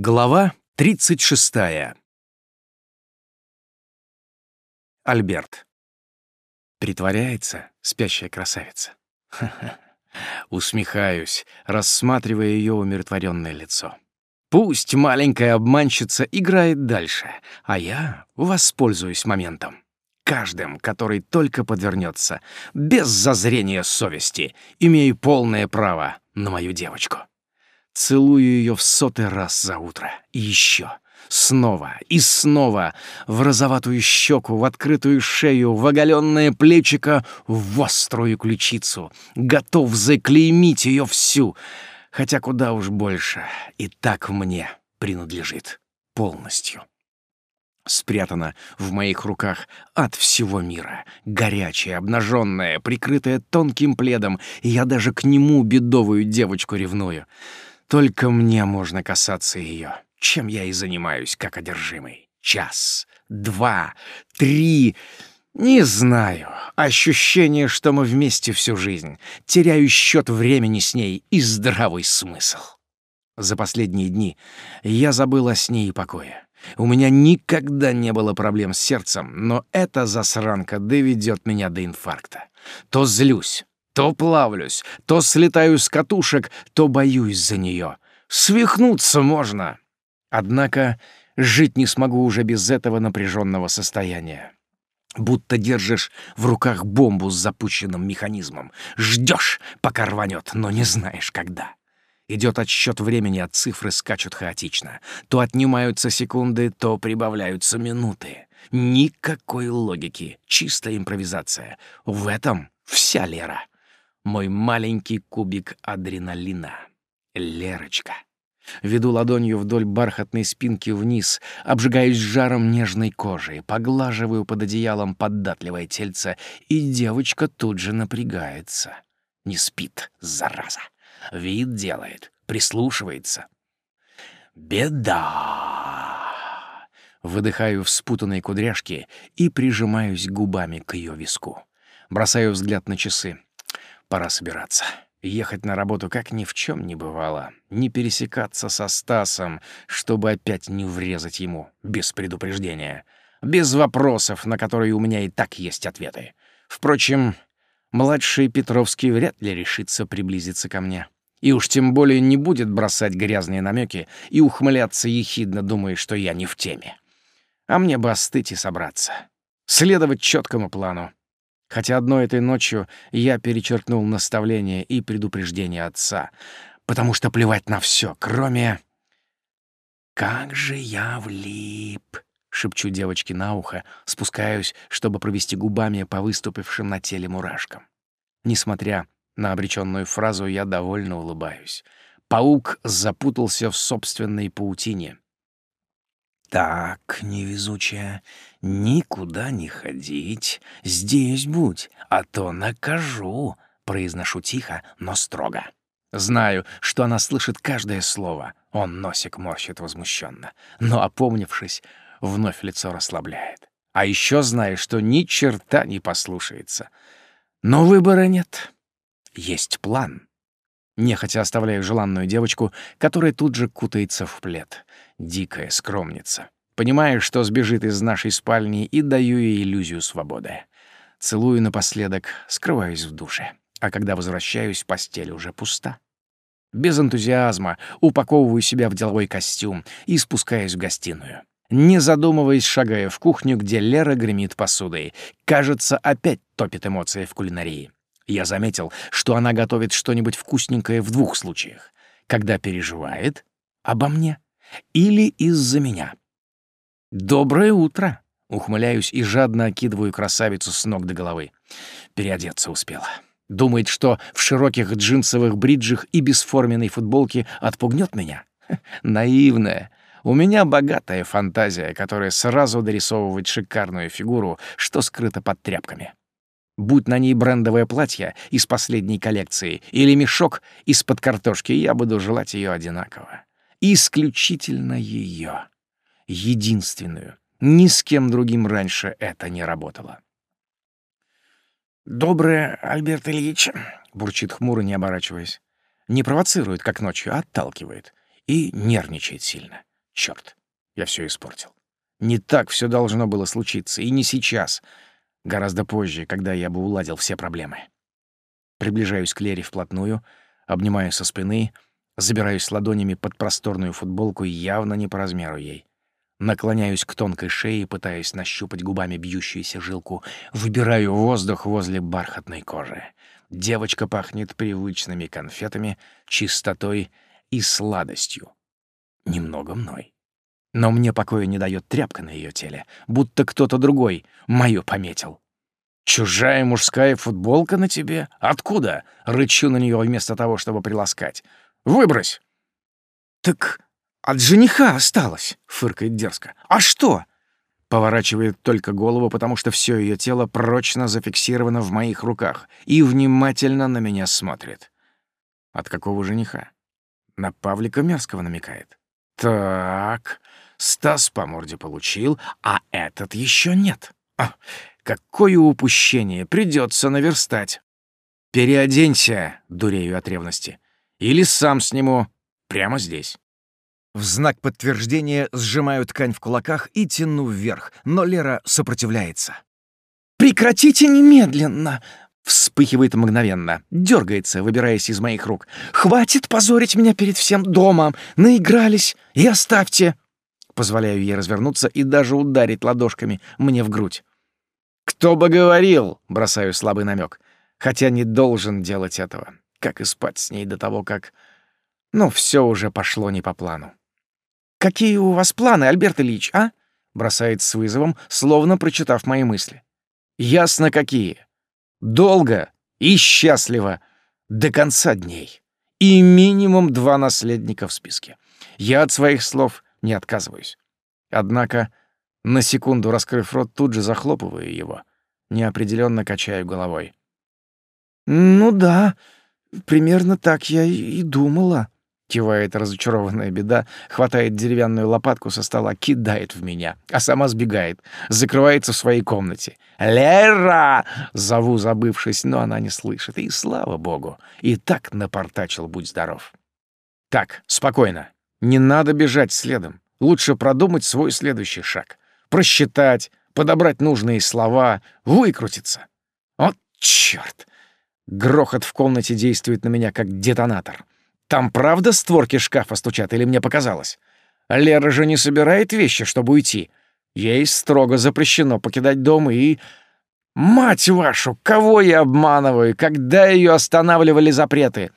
Глава 36. Альберт. Притворяется спящая красавица. Усмехаюсь, рассматривая ее умиротворенное лицо. Пусть маленькая обманщица играет дальше, а я воспользуюсь моментом. Каждым, который только подвернется, без зазрения совести, имею полное право на мою девочку. Целую ее в сотый раз за утро. И еще. Снова и снова в розоватую щеку, в открытую шею, в оголенное плечико, в острую ключицу. Готов заклеймить ее всю. Хотя куда уж больше. И так мне принадлежит полностью. Спрятана в моих руках от всего мира. Горячая, обнаженная, прикрытая тонким пледом. Я даже к нему бедовую девочку ревную. Только мне можно касаться ее, чем я и занимаюсь, как одержимый. Час, два, три... Не знаю. Ощущение, что мы вместе всю жизнь. Теряю счет времени с ней и здравый смысл. За последние дни я забыл о сне и покое. У меня никогда не было проблем с сердцем, но эта засранка доведет меня до инфаркта. То злюсь, то плавлюсь, то слетаю с катушек, то боюсь за нее. Свихнуться можно. Однако жить не смогу уже без этого напряженного состояния. Будто держишь в руках бомбу с запущенным механизмом. Ждешь, пока рванет, но не знаешь, когда. Идет отсчет времени, а цифры скачут хаотично. То отнимаются секунды, то прибавляются минуты. Никакой логики, чистая импровизация. В этом вся Лера мой маленький кубик адреналина. Лерочка. Веду ладонью вдоль бархатной спинки вниз, обжигаюсь жаром нежной кожи, поглаживаю под одеялом податливое тельце, и девочка тут же напрягается. Не спит, зараза. Вид делает, прислушивается. Беда. Выдыхаю в спутанные кудряшки и прижимаюсь губами к ее виску. Бросаю взгляд на часы. Пора собираться. Ехать на работу как ни в чем не бывало. Не пересекаться со Стасом, чтобы опять не врезать ему без предупреждения. Без вопросов, на которые у меня и так есть ответы. Впрочем, младший Петровский вряд ли решится приблизиться ко мне. И уж тем более не будет бросать грязные намеки и ухмыляться ехидно, думая, что я не в теме. А мне бы остыть и собраться. Следовать четкому плану. Хотя одной этой ночью я перечеркнул наставление и предупреждение отца, потому что плевать на все, кроме... «Как же я влип!» — шепчу девочке на ухо, спускаюсь, чтобы провести губами по выступившим на теле мурашкам. Несмотря на обреченную фразу, я довольно улыбаюсь. Паук запутался в собственной паутине. «Так, невезучая, никуда не ходить, здесь будь, а то накажу», — произношу тихо, но строго. Знаю, что она слышит каждое слово. Он носик морщит возмущенно, но, опомнившись, вновь лицо расслабляет. А еще знаю, что ни черта не послушается. Но выбора нет. Есть план. Нехотя оставляю желанную девочку, которая тут же кутается в плед. Дикая скромница. Понимаю, что сбежит из нашей спальни и даю ей иллюзию свободы. Целую напоследок, скрываюсь в душе. А когда возвращаюсь, постель уже пуста. Без энтузиазма упаковываю себя в деловой костюм и спускаюсь в гостиную. Не задумываясь, шагая в кухню, где Лера гремит посудой. Кажется, опять топит эмоции в кулинарии. Я заметил, что она готовит что-нибудь вкусненькое в двух случаях. Когда переживает обо мне или из-за меня. «Доброе утро!» — ухмыляюсь и жадно окидываю красавицу с ног до головы. Переодеться успела. Думает, что в широких джинсовых бриджах и бесформенной футболке отпугнет меня? Наивная. У меня богатая фантазия, которая сразу дорисовывает шикарную фигуру, что скрыто под тряпками. Будь на ней брендовое платье из последней коллекции или мешок из-под картошки, я буду желать ее одинаково. Исключительно ее. Единственную. Ни с кем другим раньше это не работало. «Доброе, Альберт Ильич», — бурчит хмуро, не оборачиваясь. Не провоцирует, как ночью, а отталкивает. и нервничает сильно. Черт, я все испортил. Не так все должно было случиться, и не сейчас. Гораздо позже, когда я бы уладил все проблемы. Приближаюсь к Лере вплотную, обнимаю со спины, забираюсь ладонями под просторную футболку, явно не по размеру ей. Наклоняюсь к тонкой шее, пытаясь нащупать губами бьющуюся жилку. Выбираю воздух возле бархатной кожи. Девочка пахнет привычными конфетами, чистотой и сладостью. Немного мной. Но мне покоя не дает тряпка на ее теле, будто кто-то другой мою пометил. «Чужая мужская футболка на тебе? Откуда?» — рычу на нее вместо того, чтобы приласкать. «Выбрось!» «Так от жениха осталось», — фыркает дерзко. «А что?» Поворачивает только голову, потому что все ее тело прочно зафиксировано в моих руках и внимательно на меня смотрит. От какого жениха? На Павлика Мерзкого намекает. Так, Стас по морде получил, а этот еще нет. А, Какое упущение! Придется наверстать. Переоденься, дурею от ревности. Или сам сниму. Прямо здесь. В знак подтверждения сжимаю ткань в кулаках и тяну вверх, но Лера сопротивляется. «Прекратите немедленно!» Вспыхивает мгновенно, дергается, выбираясь из моих рук. «Хватит позорить меня перед всем домом! Наигрались! И оставьте!» Позволяю ей развернуться и даже ударить ладошками мне в грудь. «Кто бы говорил!» — бросаю слабый намек. Хотя не должен делать этого. Как и спать с ней до того, как... Ну, все уже пошло не по плану. «Какие у вас планы, Альберт Ильич, а?» — бросает с вызовом, словно прочитав мои мысли. «Ясно, какие. Долго и счастливо. До конца дней. И минимум два наследника в списке. Я от своих слов не отказываюсь. Однако на секунду раскрыв рот, тут же захлопываю его, неопределенно качаю головой. «Ну да, примерно так я и думала», — кивает разочарованная беда, хватает деревянную лопатку со стола, кидает в меня, а сама сбегает, закрывается в своей комнате. «Лера!» — зову, забывшись, но она не слышит, и слава богу, и так напортачил, будь здоров. «Так, спокойно, не надо бежать следом, лучше продумать свой следующий шаг» просчитать, подобрать нужные слова, выкрутиться. Вот чёрт! Грохот в комнате действует на меня как детонатор. Там правда створки шкафа стучат или мне показалось? Лера же не собирает вещи, чтобы уйти. Ей строго запрещено покидать дом и... Мать вашу, кого я обманываю, когда ее останавливали запреты?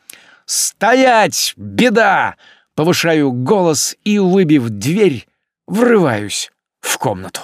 «Стоять! Беда!» Повышаю голос и, выбив дверь, врываюсь в комнату.